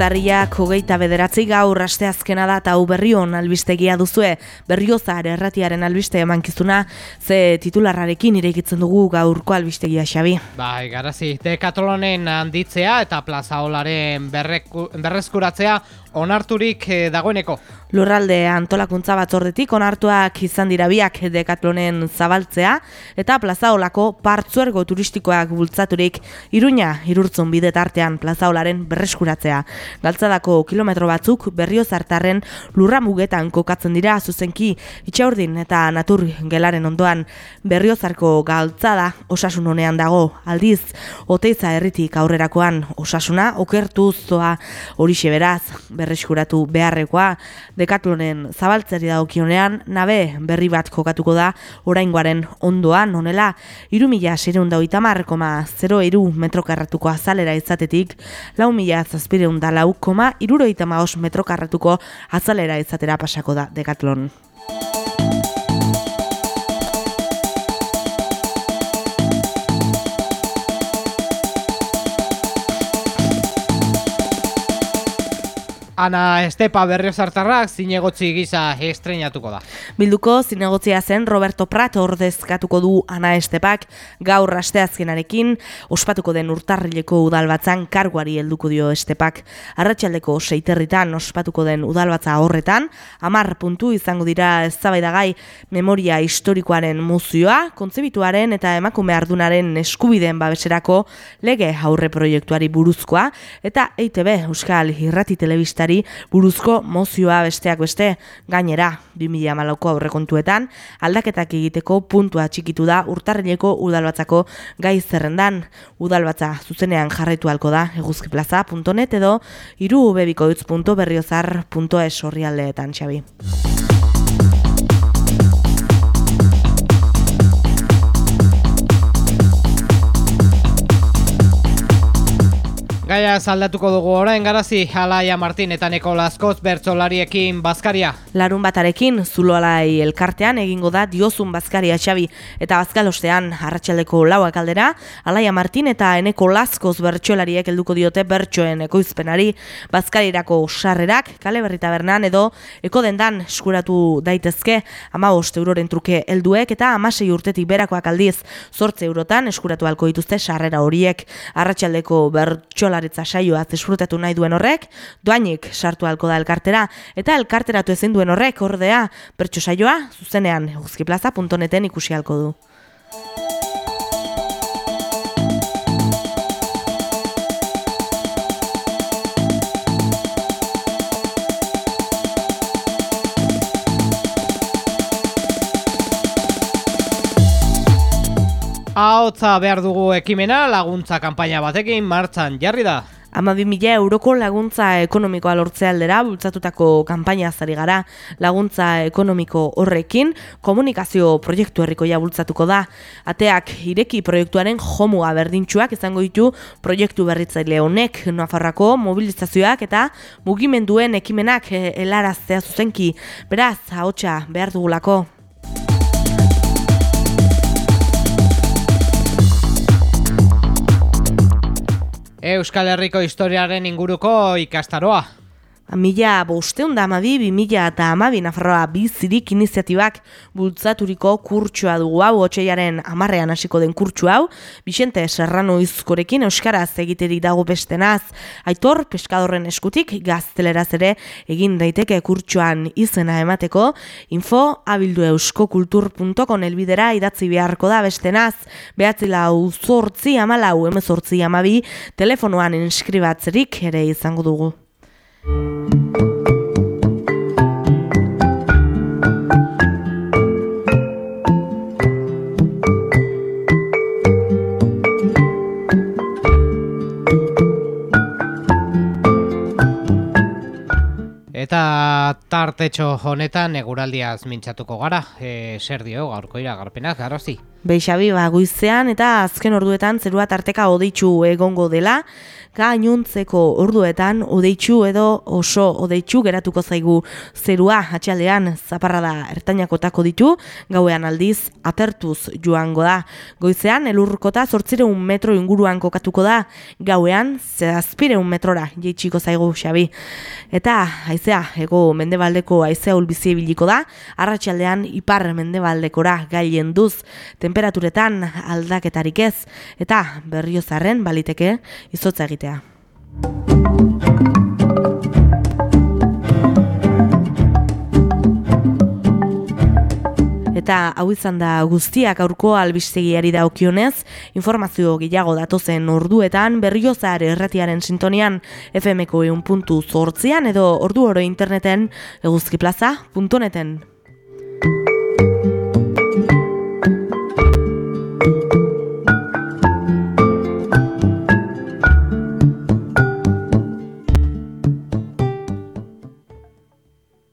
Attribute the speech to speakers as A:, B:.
A: Urtarriak hogeita bederatzi gaur asteazkena da eta berrion albistegia duzue, berriozar erratiaren albiste emankizuna, ze titularrarekin irekitzen dugu gaurko albistegia xabi.
B: Bai, garazi, dekatolonen handitzea eta plazaolaren berreskuratzea onarturik eh, dagoeneko.
A: Lurralde antolakuntza batzordetik onartuak izan dira biak dekatlonen zabaltzea eta plazaolako partzuergo turistikoak bultzaturik iruña irurtzun bidetartean plazaolaren berreskuratzea. Galtzadako kilometro batzuk berrio zartarren lurra mugetan kokatzen dira zuzenki itxaurdin eta natur gelaren ondoan berriozarko galtzada osasun honean dago aldiz oteiza herritik aurrerakoan osasuna okertu zoa horixe beraz berreskuratu beharrekoa dekatlonen zabaltzeri dagokionean nabe berri bat kokatuko da oraingoaren ondoan honela irumila sereunda oitamar koma 0 eru metrokarratuko azalera izatetik lau mila zazpireunda lau koma iruroita maos metrokarratuko azalera izatera pasako da dekatlon.
B: Ana Estepa berriozartarrak zinegotzi gisa estreinatuko da.
A: Bilduko zinegotzia zen Roberto Prat ordezkatuko du Ana Estepak gaur asteazkenarekin ospatuko den urtarrileko udalbatzan karguari helduko dio Estepak. Arratxaldeko seiterritan ospatuko den udalbatza horretan, amar puntu izango dira eztabaidagai memoria historikoaren muzioa, kontzebituaren eta emakume ardunaren eskubideen babeserako lege aurre proiektuari buruzkoa, eta EITB Euskal Irrati Telebistari buruzko mozioa besteak beste gainera 2014ko aurrekontuetan aldaketak egiteko puntua txikitu da urtarrileko udalbatzako gai zerrendan udalbatza zuzenean jarraitu halko da eguzkiplaza.net edo irubebikoitz.berriozar.es horrialdeetan xabi.
B: Gaia saldatuko dugu orain garazi Alaia Martin eta Nikolaskoz bertsolariekin bazkaria.
A: Larun batarekin Zuloalai elkartean egingo da diozun bazkaria Xabi. Eta bazkalostean arratsaldeko lauak aldera Alaia Martin eta Eneko Laskoz bertsolariek helduko diote bertsoen ekoizpenari. Bazkarirako sarrerak kale berrita bernan edo eko dendan eskuratu daitezke ama euroren truke helduek eta amasei urtetik berakoak aldiz zortze eurotan eskuratu alko dituzte sarrera horiek. Arratsaldeko bertsolari bertsolaritza saioa zesfrutatu nahi duen horrek, doainik sartu halko da elkartera, eta elkarteratu ezin duen horrek ordea bertso saioa zuzenean eguzkiplaza.neten ikusi halko du.
B: Ahotza behar dugu ekimena laguntza kanpaina batekin martzan jarri da.
A: Ama mila euroko laguntza ekonomikoa lortze aldera bultzatutako kanpaina zari gara laguntza ekonomiko horrekin komunikazio proiektu herrikoia bultzatuko da. Ateak ireki proiektuaren jomua berdintxuak izango ditu proiektu berritzaile honek Nafarrako mobilizazioak eta mugimenduen ekimenak eh, helaraztea zuzenki. Beraz, ahotsa behar dugulako.
B: Euskal Herriko historiaren inguruko ikastaroa.
A: Mila bosteun da amabi, bi mila eta amabi nafarroa bizirik iniziatibak bultzaturiko kurtsua dugu. Hau, otxeiaren amarrean hasiko den kurtsu hau, Vicente Serrano izkorekin Euskaraz egiteri dago bestenaz, aitor peskadorren eskutik gazteleraz ere egin daiteke kurtsuan izena emateko, info abildu euskokultur.com elbidera idatzi beharko da bestenaz, behatzila uzortzi amalau, emezortzi amabi, telefonoan inskribatzerik ere izango dugu. Thank you.
B: Eta tartetxo honetan eguraldiaz mintzatuko gara, e, zer dio gaurko iragarpenak, garozi?
A: Beixabi, ba, goizean eta azken orduetan zerua tarteka odeitzu egongo dela, gainuntzeko orduetan odeitzu edo oso odeitzu geratuko zaigu zerua atxaldean zaparra da ertainakotako ditu, gauean aldiz atertuz joango da. Goizean elurkota zortzireun metro inguruan kokatuko da, gauean zazpireun metrora jeitsiko zaigu xabi. Eta haizea, ego mendebaldeko haizea ulbizi biliko da, arratsaldean ipar mendebaldekora gaien duz, temperaturetan aldaketarik ez, eta berriozarren baliteke izotza egitea. Eta hau izan da guztiak aurko albistegiari daukionez, informazio gehiago datozen orduetan berriozar erratiaren sintonian FMko eun puntu zortzian edo ordu oro interneten eguzkiplaza.neten.